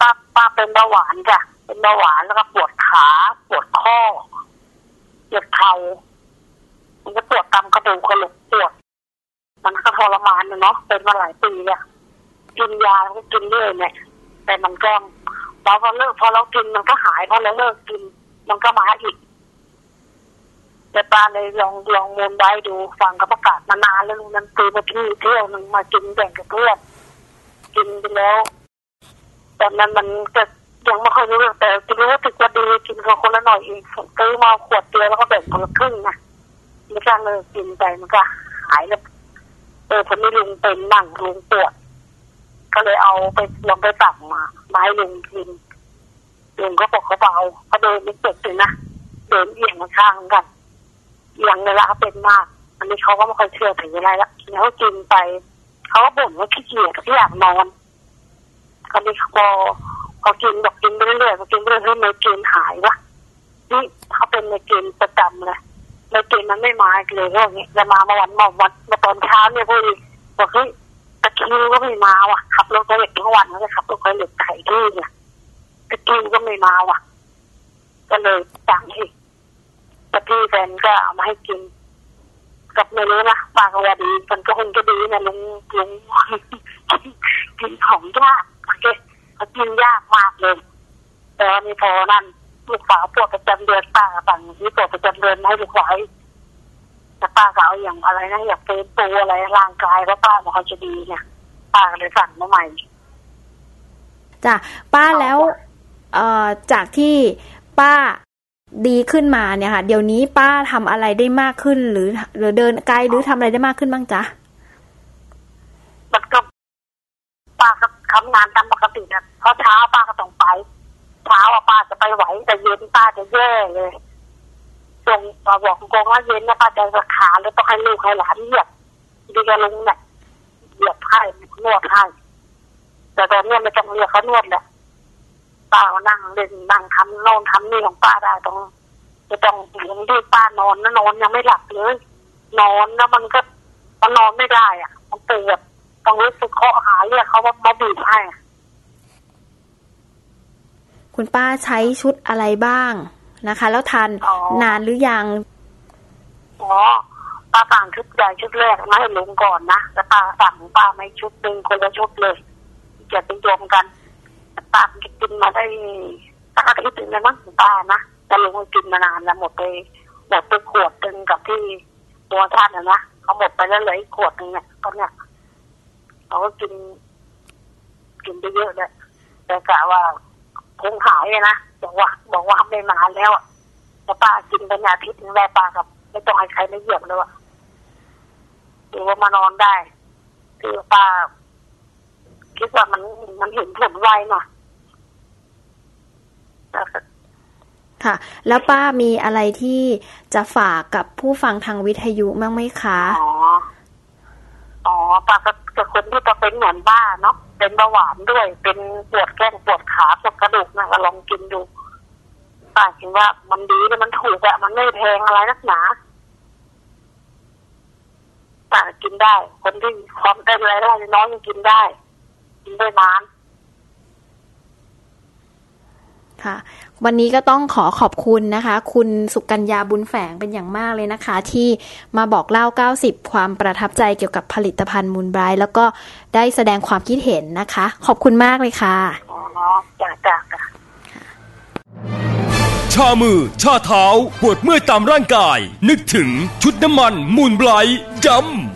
ป้าป้าเป็นเบาหวานจ้ะเป็นเบาหวานแล้วก็ปวดขาปวดข้อปวดเข่ามันจะปวดตามกระดูกกระหลกปวด มันก็ทรมานนะเนาะเป็นมาหลายปีอะ กินยาแล้วก็กินเรื่อยเนี่ยแต่มันก็พอเราเลิกพอเรากินมันก็หายพอเราเลิกกิน มันก็มาอีกแต่ป้าเลยลองลองมูลไว้ดูฟังเขาประกาศมานานแล้วมันตีมาที่เที่ยวหนึงมากินแบ่งกับเพื่อนกินไปแล้วแต่นั้นมันจะยังไม่ค่อยรู้เรื่องแต่จะรู้ว่าถึกว่าดีกินคนละหน่อยเองซื้อมาขวดเดียวแล้วก็แบ่งคนละครึ่งนะไม่กล้าเลยกินไปมันก็หายแล้วเออคนนี้ลุงเป็นนั่งลุงปวด ก็เลยเอาไปลองไปสั่งมามาให้ลุงกินลุงก็บอกเขาเบาเขาเดินไม่เจ็บเลยนะเดินเอียงมาข้างกันเอียงเวลาเขาเป็นมาก อันนี้เขาก็ไม่ค่อยเชื่อถึงอะไรละแล้วเขากินไปเขาก็บ่นว่าขี้เกียจที่อยากนอนคราวนี้พอพอกินบอกกินไปเรื่อยๆพอกินไปเรื่อยๆไมเกรนหายวะนี่เขาเป็นไมเกรนประจำเลยไมเกรนมันไม่มาเลยก็อย่างเงี้ยจะมาเมื่อวันเมื่อวันมาตอนเช้าเนี่ยพอดีบอกเฮ้ย ตะคริวก็ไม่มาว่ะขับรถไปเหล็กทั้งวันก็ขับรถไปเหล็กไข่ที่เนี่ยตะคริวก็ไม่มาว่ะ ก็เลยสั่งให้ตะกี้แฟนก็เอามาให้กิน กับไม่รู้นะปากว่าดีมันก็คงจะดีนะลุงลุงกินของยากโอเคเขากินยากมากเลยแต่นี่พอนั่นลูกสาวปวดประจำเดือนป้าสั่งนี่ปวดประจำเดือนมาให้ลูกสาว แต่ป้าก็เอาอย่างอะไรนะอยากเป็นปูอะไรร่างกายแล้วป้าบอกเขาจะดีเนี่ย ป้าก็เลยสั่งมาใหม่จ้ะป้าแล้วเอ่อจากที่ป้าดีขึ้นมาเนี่ยค่ะ เดี๋ยวนี้ป้าทำอะไรได้มากขึ้น หรือ หรือเดินไกลหรือทำอะไรได้มากขึ้นบ้างจ๊ะมันก็ป้าก็ทำงานตามปกตินะเพราะเช้าป้าก็ต้องไปเช้าอะป้าจะไปไหวแต่เย็นป้าจะแย่เลย จงมาบอกกงว่าเย็นนะป้าจะสะขาเลยต้องให้ลูกให้หลานเหยียบดีกันลงเนี่ยเหยียบให้นวดให้แต่ตอนเนี้ยไม่ต้องเรียกเขานวดแหละป้านั่งเล่นนั่งทำโน่นทำนี่ของป้าได้ต้องจะต้องเลี้ยงด้วยป้านอนนะนอนยังไม่หลับเลยนอนแล้วมันก็มันนอนไม่ได้อะ มันปวดต้องรู้สึกเคาะหาเรียกเขาว่ามาบีบให้คุณป้าใช้ชุดอะไรบ้าง นะคะ แล้วทานนานหรือยังอ๋อป้าสั่งชุดใหญ่ชุดแรกมาให้ลุงก่อนนะแล้วป้าสั่งป้าไม่ชุดหนึ่งคนละชุดเลยจะเป็นรวมกันป้ากินมาได้สักอาทิตย์หนึงแล้วมั้งของป้านะแต่ลุงกินมานานแล้วหมดไปหมดไปขวดหนึ่งกับที่ตัวท่านนะนะเขาหมดไปแล้วเหลืออีกขวดหนึ่งเนี่ยตอนเนี้ยเขาก็กิน กินไปเยอะเลยแต่กะว่าคงหายอะนะ บอกว่า บอกว่าไม่มาแล้วอะแต่ป้ากินไปเนี่ยอาทิตย์หนึงแล้วป้ากับไม่ต้องให้ใครมาเหยียบเลยว่ะถือว่ามานอนได้คือป้าคิดว่ามันมันเห็นผลไวหน่อยแต่ค่ะ แล้วป้ามีอะไรที่จะฝากกับผู้ฟังทางวิทยุบ้างไหมคะ อ๋อ อ๋อปาก็จะคนที่จะเป็นเหมือนบ้าเนาะเป็นเบาหวานด้วย เป็นปวดแก้งปวดขาปวดกระดูกนะก็ลองกินดูป้าคิดว่ามันดีแล้วมันถูกอะมันไม่แพงอะไรนักหนาป้ากินได้ คนที่ความได้รายได้น้อยยังกินได้ กินได้นาน ค่ะ วันนี้ก็ต้องขอขอบคุณนะคะ คุณสุกัญญาบุญแฝงเป็นอย่างมากเลยนะคะ ที่มาบอกเล่า 90 ความประทับใจเกี่ยวกับผลิตภัณฑ์มูลไบรท์แล้วก็ได้แสดงความคิดเห็นนะคะ ขอบคุณมากเลยค่ะอ๋อจ้าจ้าจ้าชามือ ชาเท้า ปวดเมื่อยตามร่างกาย นึกถึงชุดน้ำมันมูลไบรท์ย้ำ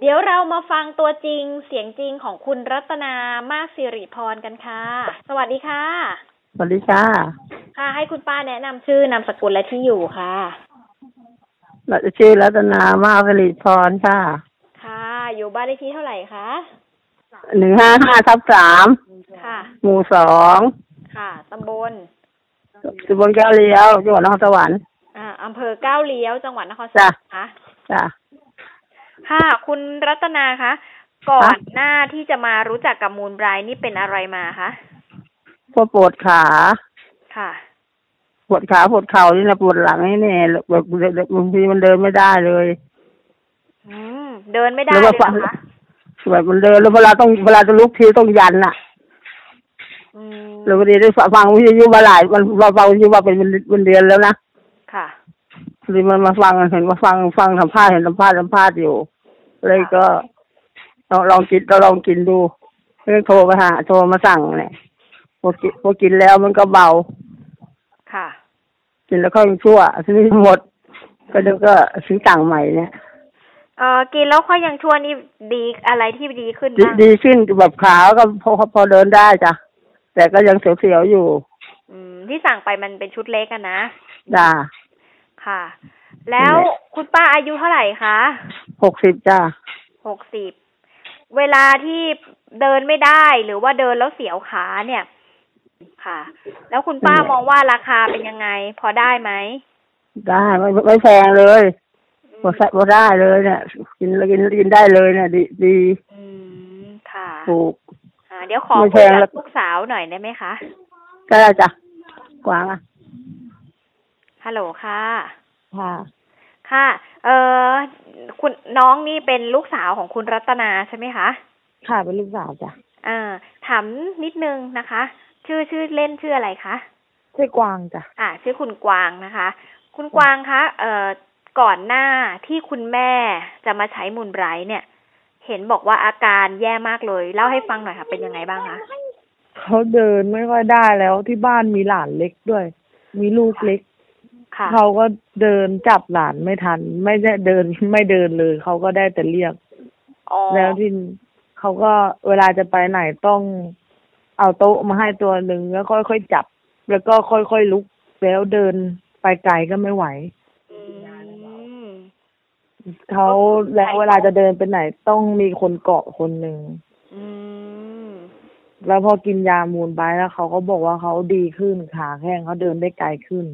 เดี๋ยวเรามาฟังตัวจริงเสียงจริงของคุณรัตนามากสิริพรกันค่ะ สวัสดีค่ะ สวัสดีค่ะ ค่ะ ให้คุณป้าแนะนำชื่อนามสกุลและที่อยู่ค่ะชื่อรัตนามาผลิตพรค่ะ ค่ะ อยู่บ้านเลขที่เท่าไหร่คะหนึ่งห้าห้าทับสามค่ะ หมู่สองค่ะตำบลตำบลแก้วเลี้ยวจังหวัดนครสวรรค์อ่าอำเภอก้าวเลี้ยวจังหวัดนครสวรจ้ะรค์ค่ะจ้ะ ค่ะ คุณรัตนาคะ ก่อนหน้าที่จะมารู้จักกับมูลไบรท์นี่เป็นอะไรมาคะพวกปวดขาค่ะปวดขาปวดเข่านี่นะปวดหลังนี่เนี่ยแบบบางทีมันเดินไม่ได้เลยอืมเดินไม่ได้แล้วเลก็ยเหรฟัองคะแบบมันเดินแล้วเวลาต้องเวลาจะลุกทีต้องยันน่ะอืมแล้วพอดีได้ฟังวิทยุมาหลายมันมาฟังวิทยุมาเป็นเป็นเดือนแล้วนะค่ะพอดีมันมาฟังเห็นมาฟังฟังสัมภาษณ์เห็นสัมภาษณ์สัมภาษณ์อยู่ เลยก็ลองลองกินเราลองกินดูเลยโทรไปหาโทรมาสั่งเนี่ยพอกินพอกินแล้วมันก็เบา ค่ะ กินแล้วก็ยังชั่วทีนี้หมด ก็เดี๋ยวก็ซื้อต่างใหม่เนี่ยเออกินแล้วค่อยยังชั่วนี่ดีอะไรที่ดีขึ้นดีบ้างดีขึ้นแบบขาก็พอพอเดินได้จ้ะแต่ก็ยังเสียวๆอยู่อืมที่สั่งไปมันเป็นชุดเล็กอะนะ จ้าค่ะ แล้วคุณป้าอายุเท่าไหร่คะหกสิบจ้าหกสิบเวลาที่เดินไม่ได้หรือว่าเดินแล้วเสียวขาเนี่ย ค่ะ แล้วคุณป้ามองว่าราคาเป็นยังไง พอได้ไหมได้ไม่ไม่แพงเลยพอใส่พอได้เลยเนี่ยกินกินกินได้เลยเนี่ยดีดีอืมค่ะถูกอ่าเดี๋ยวขอไม่คุแพยงแล้กับวลูกสาวหน่อยได้ไหมคะก็ได้จ้ะกวางอะฮัลโหลค่ะค่ะ ค่ะ เออคุณน้องนี่เป็นลูกสาวของคุณรัตนาใช่ไหมคะ ค่ะเป็นลูกสาวจ้ะอ่าถามนิดนึงนะคะ ชื่อชื่อเล่นชื่ออะไรคะชื่อกวางจ้ะอ่า ชื่อคุณกวางนะคะ คุณกวางคะ เอ่อก่อนหน้าที่คุณแม่จะมาใช้มูลไบรท์เนี่ย เห็นบอกว่าอาการแย่มากเลย เล่าให้ฟังหน่อยค่ะ เป็นยังไงบ้างคะเขาเดินไม่ค่อยได้แล้วที่บ้านมีหลานเล็กด้วย มีลูกเล็กค่ะ เขาก็เดินจับหลานไม่ทัน ไม่ได้เดินไม่เดินเลยเขาก็ได้แต่เรียกอ๋อแล้วที่เขาก็เวลาจะไปไหนต้องเอาโต๊ะมาให้ตัวหนึ่งแล้วค่อยๆจับ แล้วก็ค่อยๆลุก แล้วเดินไปไกลก็ไม่ไหวอืมเขาแล้วเวลาจะเดินไปไหนต้องมีคนเกาะคนหนึ่งอืมแล้วพอกินยามูลไปแล้วเขาก็บอกว่าเขาดีขึ้นขาแข้งเขาเดินได้ไกลขึ้น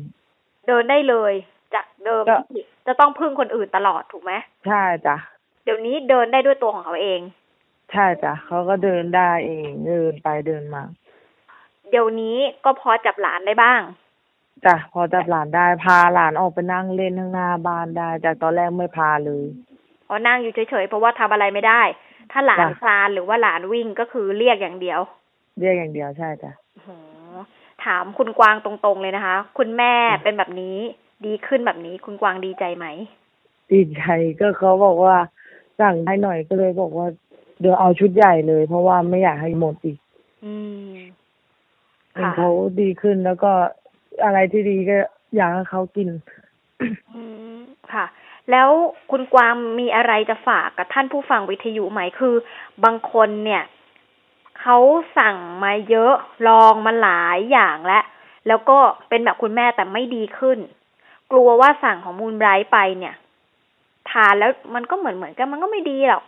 เดินได้เลย จากเดิมก็ ที่จะต้องพึ่งคนอื่นตลอดถูกไหมใช่จ้ะเดี๋ยวนี้เดินได้ด้วยตัวของเขาเอง ใช่จ้ะเขาก็เดินได้เองเดินไปเดินมาเดี๋ยวนี้ก็พอจับหลานได้บ้าง จ้ะพอจับหลานได้พาหลานออกไปนั่งเล่นข้างหน้าบ้านได้จากตอนแรกไม่พาเลยเพราะนั่งอยู่เฉยๆ เพราะว่าทำอะไรไม่ได้ ถ้าหลานจ้ะ คลานหรือว่าหลานวิ่งก็คือเรียกอย่างเดียวเรียกอย่างเดียวใช่จ้ะโอ้โห ถามคุณกวางตรงๆเลยนะคะ คุณแม่เป็นแบบนี้ดีขึ้นแบบนี้ คุณกวางดีใจไหมดีใจก็เขาบอกว่าสั่งให้หน่อยก็เลยบอกว่าเดี๋ยวเอาชุดใหญ่เลย เพราะว่าไม่อยากให้หมดอีก อืมเห็นค่ะเขาดีขึ้นแล้วก็อะไรที่ดีก็อยากให้เขากิน อืมค่ะแล้วคุณกวางมีอะไรจะฝากกับท่านผู้ฟังวิทยุไหมคือ บางคนเนี่ย เขาสั่งมาเยอะลองมาหลายอย่างแล้วแล้วก็เป็นแบบคุณแม่แต่ไม่ดีขึ้น กลัวว่าสั่งของมูลไบรท์ไปเนี่ย ทานแล้วมันก็เหมือนเหมือนกันมันก็ไม่ดีหรอก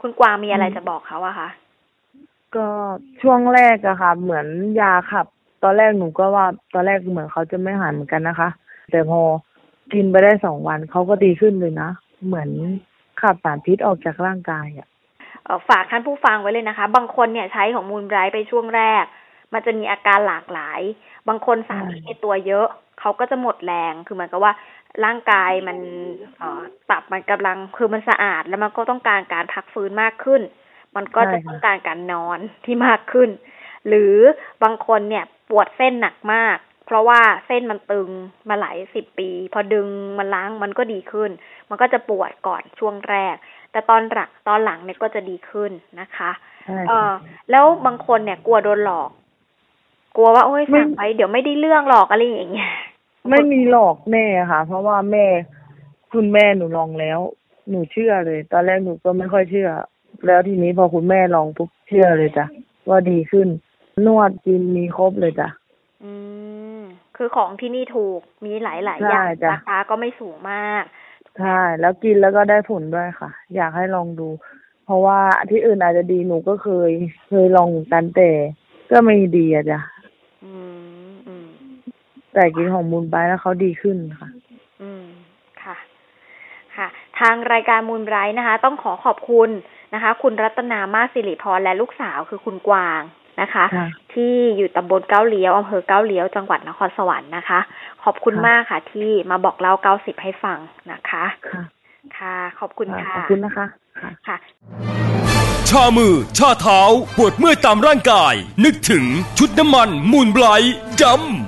คุณกวางมีอะไรจะบอกเขาอะคะก็ช่วงแรกอะค่ะ เหมือนยาขับ ตอนแรกหนูก็ว่าตอนแรกเหมือนเขาจะไม่หายเหมือนกันนะคะ แต่พอกินไปได้สองวันเขาก็ดีขึ้นเลยนะ เหมือนขับสารพิษออกจากร่างกายอะเอ่อ ฝากท่านผู้ฟังไว้เลยนะคะ บางคนเนี่ยใช้ของมูลไบรท์ไปช่วงแรก มันจะมีอาการหลากหลาย บางคนสารพิษในตัวเยอะ เขาก็จะหมดแรง คือเหมือนกับว่าร่างกายมันตับมันกำลังคือมันสะอาดแล้วมันก็ต้องการการพักฟื้นมากขึ้น มันก็จะต้องการการนอนที่มากขึ้น หรือบางคนเนี่ยปวดเส้นหนักมาก เพราะว่าเส้นมันตึงมาหลายสิบปี พอดึงมันล้างมันก็ดีขึ้น มันก็จะปวดก่อนช่วงแรก แต่ตอนหลังตอนหลังเนี่ยก็จะดีขึ้นนะคะใช่เอค่ะอแล้วบางคนเนี่ยกลัวโดนหลอก กลัวว่าโอ้ยไม่สั่งไปเดี๋ยวไม่ได้เรื่องหรอกอะไรอย่างเงี้ยไม่มีหลอกแม่ค่ะ เพราะว่าแม่คุณแม่หนูลองแล้ว หนูเชื่อเลย ตอนแรกหนูก็ไม่ค่อยเชื่อ แล้วทีนี้พอคุณแม่ลองปุ๊บเชื่อเลยจ้ะว่าดีขึ้น นวดกินมีครบเลยจ้ะอืมคือของที่นี่ถูกมีหลายหลายๆใช่อย่างจ้ะราคาก็ไม่สูงมาก ใช่แล้วกินแล้วก็ได้ผลด้วยค่ะ อยากให้ลองดู เพราะว่าที่อื่นอาจจะดีหนูก็เคย เคยลองเหมือนกันแต่ก็ไม่ดีอะจ้ะอืมอืมแต่กินของมูลไปแล้วเขาดีขึ้นค่ะ อืมค่ะ ค่ะ ทางรายการมูลไบรท์นะคะ ต้องขอขอบคุณนะคะ คุณรัตนามาสิริพรและลูกสาวคือคุณกวาง นะคะค่ะที่อยู่ตำบลเก้าเลี้ยวอำเภอเก้าเลี้ยวจังหวัดนครสวรรค์นะคะ ขอบคุณค่ะมากค่ะ ที่มาบอกเล่าเก้าสิบให้ฟังนะคะ ค่ะค่ะขอบคุณค่ะขอบคุณนะคะค่ะค่ะชามือ ชาเท้า ปวดเมื่อยตามร่างกาย นึกถึงชุดน้ำมันมูลไบรท์ดำ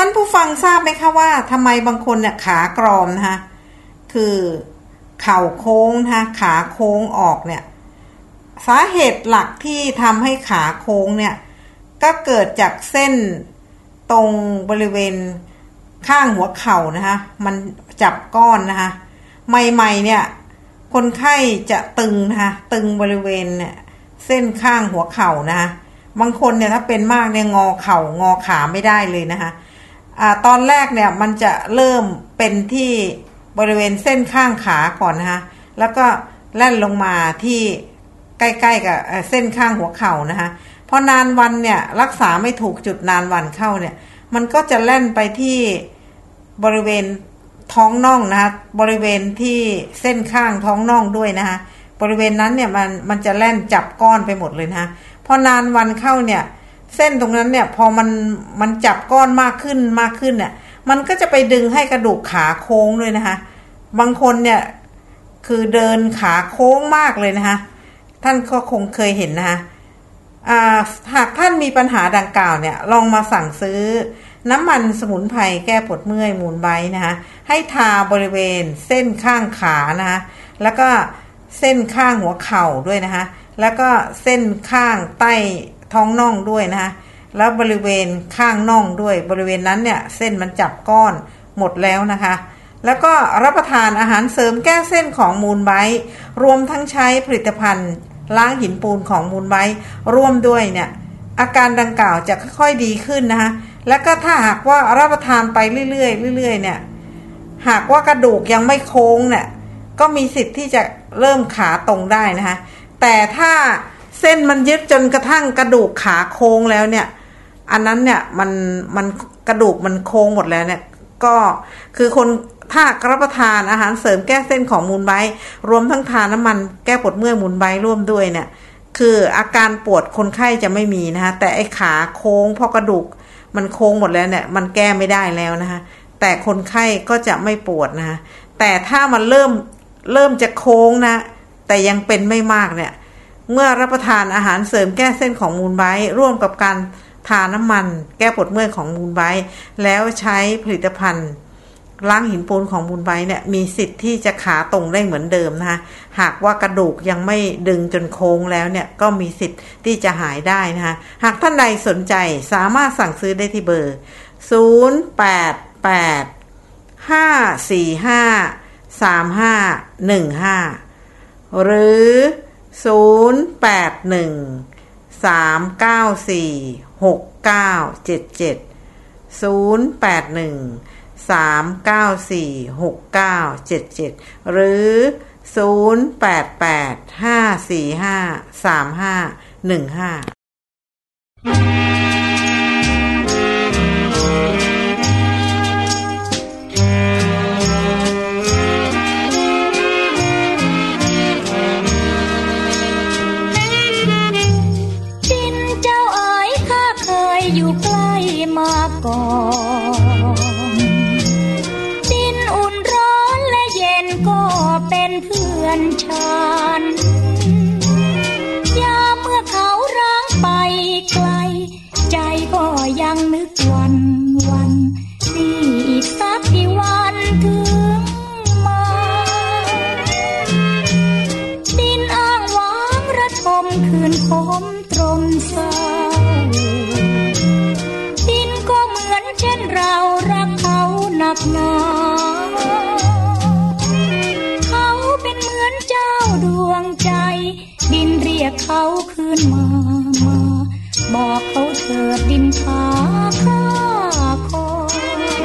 ท่านผู้ฟังทราบไหมคะว่าทำไมบางคนเนี่ยขากรอมนะคะคือเข่าโค้งนะคะขาโค้งออกเนี่ย สาเหตุหลักที่ทำให้ขาโค้งเนี่ย ก็เกิดจากเส้นตรงบริเวณข้างหัวเข่านะคะมันจับก้อนนะคะใหม่ๆเนี่ย คนไข้จะตึงนะคะตึงบริเวณเนี่ยเส้นข้างหัวเข่านะคะบางคนเนี่ยถ้าเป็นมากเนี่ยงอเข่างอขาไม่ได้เลยนะคะ อตอนแรกเนี่ยมันจะเริ่มเป็นที่บริเวณเส้นข้างขาก่อนนะคะแล้วก็แล่นลงมาที่ใกล้ๆกับเอ่อเส้นข้างหัวเข่านะคะพอนานวันเนี่ยรักษาไม่ถูกจุดนานวันเข้าเนี่ย มันก็จะแล่นไปที่บริเวณท้องน่องนะคะบริเวณที่เส้นข้างท้องน่องด้วยนะคะบริเวณนั้นเนี่ยมันมันจะแล่นจับก้อนไปหมดเลยนะคะพอนานวันเข้าเนี่ย เส้นตรงนั้นเนี่ยพอมันมันจับก้อนมากขึ้นมากขึ้นเนี่ย มันก็จะไปดึงให้กระดูกขาโค้งด้วยนะคะ บางคนเนี่ยคือเดินขาโค้งมากเลยนะคะ ท่านก็คงเคยเห็นนะคะหากท่านมีปัญหาดังกล่าวเนี่ย ลองมาสั่งซื้อน้ำมันสมุนไพรแก้ปวดเมื่อยมูลไบนะคะให้ทาบริเวณเส้นข้างขานะคะแล้วก็เส้นข้างหัวเข่าด้วยนะคะแล้วก็เส้นข้างใต้ ท้องน่องด้วยนะคะแล้วบริเวณข้างน่องด้วยบริเวณนั้นเนี่ยเส้นมันจับก้อนหมดแล้วนะคะ แล้วก็รับประทานอาหารเสริมแก้เส้นของมูลไบรวมทั้งใช้ผลิตภัณฑ์ ล้างหินปูนของมูลไบร่วมด้วยเนี่ยอาการดังกล่าวจะค่อยๆดีขึ้นนะคะแล้วก็ถ้าหากว่ารับประทานไปเรื่อยๆเรื่อยๆเนี่ยหากว่ากระดูกยังไม่โค้งเนี่ยก็มีสิทธิ์ที่จะเริ่มขาตรงได้นะคะแต่ถ้า เส้นมันยึดจนกระทั่งกระดูกขาโค้งแล้วเนี่ย อันนั้นเนี่ยมันมันกระดูกมันโค้งหมดแล้วเนี่ย ก็คือคนถ้ารับประทานอาหารเสริมแก้เส้นของมูลไบรวมทั้งทานน้ำมันแก้ปวดเมื่อยมูลไบร่วมด้วยเนี่ย คืออาการปวดคนไข้จะไม่มีนะคะแต่ไอ้ขาโค้งเพราะกระดูกมันโค้งหมดแล้วเนี่ย มันแก้ไม่ได้แล้วนะคะแต่คนไข้ก็จะไม่ปวดนะคะแต่ถ้ามันเริ่มเริ่มจะโค้งนะ แต่ยังเป็นไม่มากเนี่ย เมื่อรับประทานอาหารเสริมแก้เส้นของมูลไบร่วมกับการทาน้ำมัน แก้ปวดเมื่อยของมูลไบแล้วใช้ผลิตภัณฑ์ล้างหินปูนของมูลไบเนี่ยมีสิทธิ์ที่จะขาตรงได้เหมือนเดิมนะคะหากว่ากระดูกยังไม่ดึงจนโค้งแล้วเนี่ยก็มีสิทธิ์ที่จะหายได้นะคะหากท่านใดสนใจสามารถสั่งซื้อได้ที่เบอร์ 0 8 8 5 4 5 3 5 1 5 หรือ หรือ0 8 1 3 9 4 6 9 7 7 0 8 1สามเก้าสี่หกเก้าเจ็ดเจ็ดหรือศูนย์แปดแปดห้าสี่ห้าสามห้าหนึ่งห้า คืนคมตรมเศร้าดินก็เหมือนเช่นเรารักเขาหนักหนากเขาคืนมามา บอกเขาเถิดดินพาข้าคอย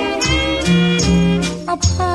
อภัย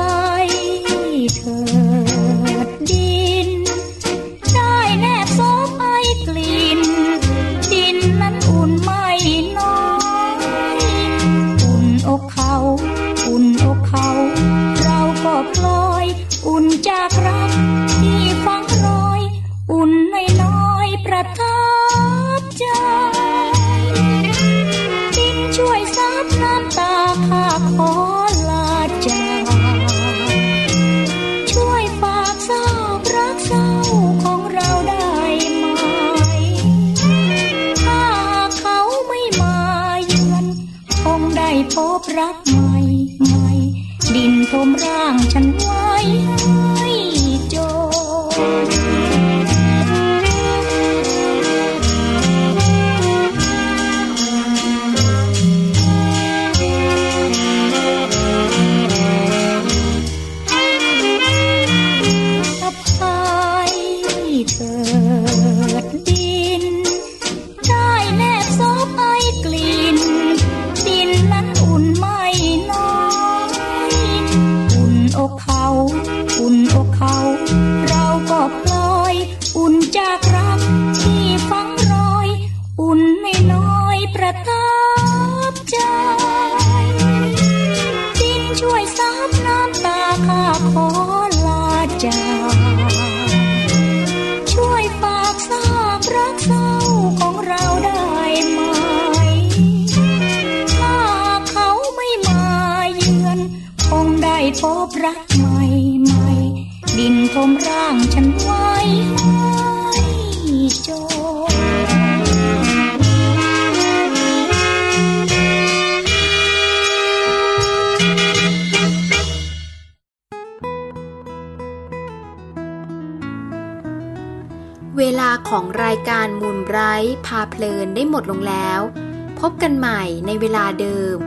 เวลาเดิม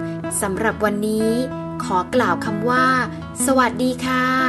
สำหรับวันนี้ขอกล่าวคำว่า สวัสดีค่ะ